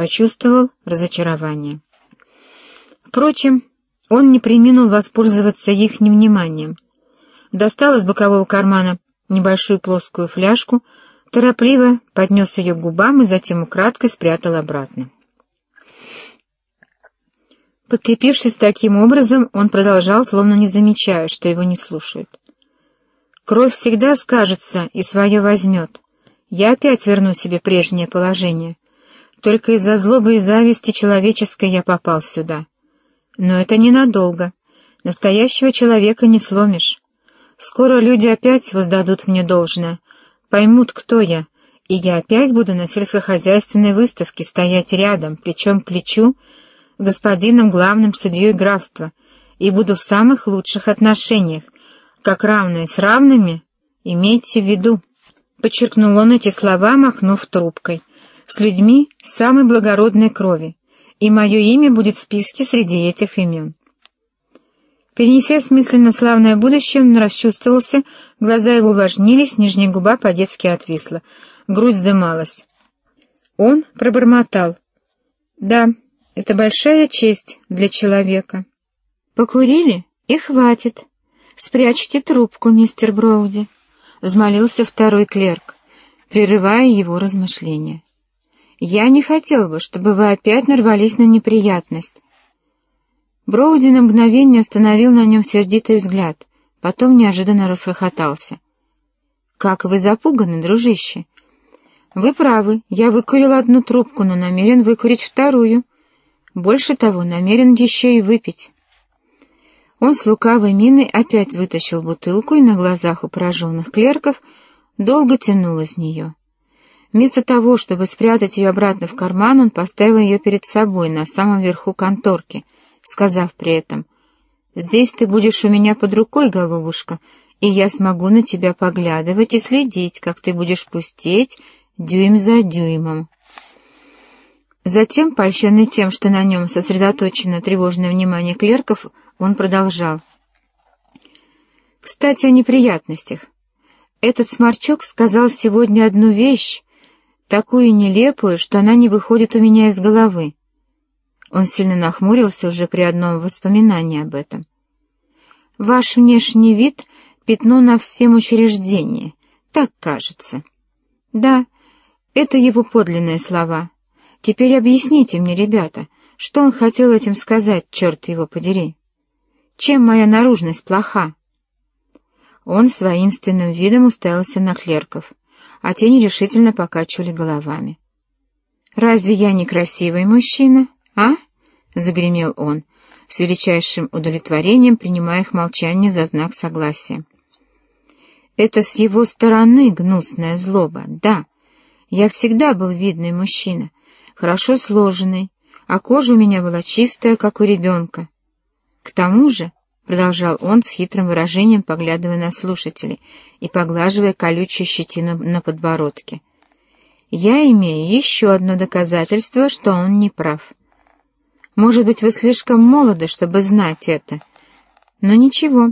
почувствовал разочарование. Впрочем, он не приминул воспользоваться их невниманием. Достал из бокового кармана небольшую плоскую фляжку, торопливо поднес ее к губам и затем украдкой спрятал обратно. Подкрепившись таким образом, он продолжал, словно не замечая, что его не слушают. «Кровь всегда скажется и свое возьмет. Я опять верну себе прежнее положение. Только из-за злобы и зависти человеческой я попал сюда. Но это ненадолго. Настоящего человека не сломишь. Скоро люди опять воздадут мне должное, поймут, кто я, и я опять буду на сельскохозяйственной выставке стоять рядом, плечом к плечу, господином главным судьей графства, и буду в самых лучших отношениях, как равные с равными, имейте в виду. Подчеркнул он эти слова, махнув трубкой. С людьми самой благородной крови, и мое имя будет в списке среди этих имен. Перенеся смысленно славное будущее, он расчувствовался, глаза его увлажнились, нижняя губа по-детски отвисла, грудь вздымалась. Он пробормотал. «Да, это большая честь для человека». «Покурили? И хватит. Спрячьте трубку, мистер Броуди», — взмолился второй клерк, прерывая его размышления. «Я не хотел бы, чтобы вы опять нарвались на неприятность». Броуди на мгновение остановил на нем сердитый взгляд, потом неожиданно расхохотался. «Как вы запуганы, дружище!» «Вы правы, я выкурил одну трубку, но намерен выкурить вторую. Больше того, намерен еще и выпить». Он с лукавой миной опять вытащил бутылку и на глазах у пораженных клерков долго тянул из нее. Вместо того, чтобы спрятать ее обратно в карман, он поставил ее перед собой на самом верху конторки, сказав при этом, «Здесь ты будешь у меня под рукой, голубушка, и я смогу на тебя поглядывать и следить, как ты будешь пустеть дюйм за дюймом». Затем, польщенный тем, что на нем сосредоточено тревожное внимание клерков, он продолжал. «Кстати, о неприятностях. Этот сморчок сказал сегодня одну вещь, такую нелепую, что она не выходит у меня из головы. Он сильно нахмурился уже при одном воспоминании об этом. «Ваш внешний вид — пятно на всем учреждении, так кажется». «Да, это его подлинные слова. Теперь объясните мне, ребята, что он хотел этим сказать, черт его подери? Чем моя наружность плоха?» Он с воинственным видом уставился на клерков а те нерешительно покачивали головами. «Разве я не красивый мужчина, а?» — загремел он, с величайшим удовлетворением принимая их молчание за знак согласия. «Это с его стороны гнусная злоба, да. Я всегда был видный мужчина, хорошо сложенный, а кожа у меня была чистая, как у ребенка. К тому же продолжал он с хитрым выражением, поглядывая на слушателей и поглаживая колючую щетину на подбородке. «Я имею еще одно доказательство, что он не прав. Может быть, вы слишком молоды, чтобы знать это. Но ничего,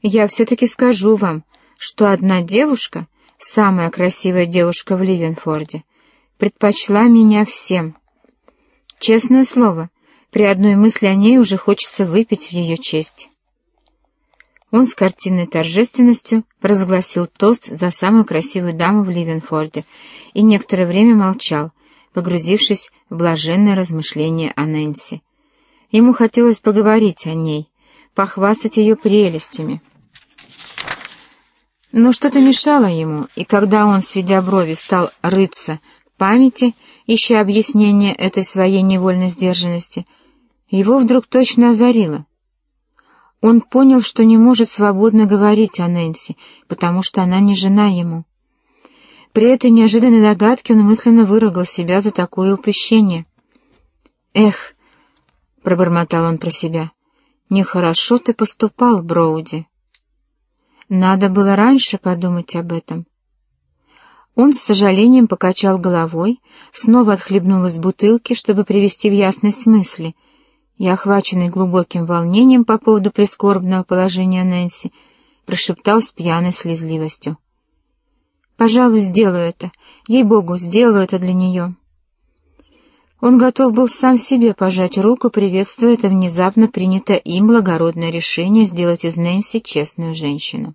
я все-таки скажу вам, что одна девушка, самая красивая девушка в Ливенфорде, предпочла меня всем. Честное слово, при одной мысли о ней уже хочется выпить в ее честь». Он с картинной торжественностью провозгласил тост за самую красивую даму в Ливенфорде и некоторое время молчал, погрузившись в блаженное размышление о Нэнси. Ему хотелось поговорить о ней, похвастать ее прелестями. Но что-то мешало ему, и когда он, сведя брови, стал рыться в памяти, ища объяснение этой своей невольной сдержанности, его вдруг точно озарило — он понял, что не может свободно говорить о Нэнси, потому что она не жена ему. При этой неожиданной догадке он мысленно выругал себя за такое упущение. «Эх!» — пробормотал он про себя. «Нехорошо ты поступал, Броуди. Надо было раньше подумать об этом». Он с сожалением покачал головой, снова отхлебнул из бутылки, чтобы привести в ясность мысли — и, охваченный глубоким волнением по поводу прискорбного положения Нэнси, прошептал с пьяной слезливостью. «Пожалуй, сделаю это. Ей-богу, сделаю это для нее». Он готов был сам себе пожать руку, приветствуя это внезапно принятое им благородное решение сделать из Нэнси честную женщину.